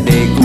today. Go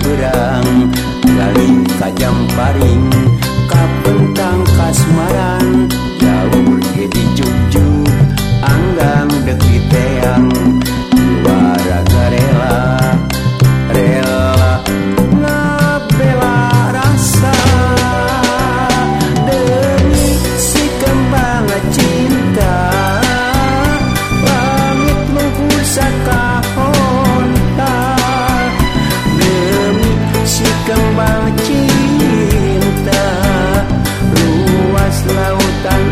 berang dan kajjang paring. tan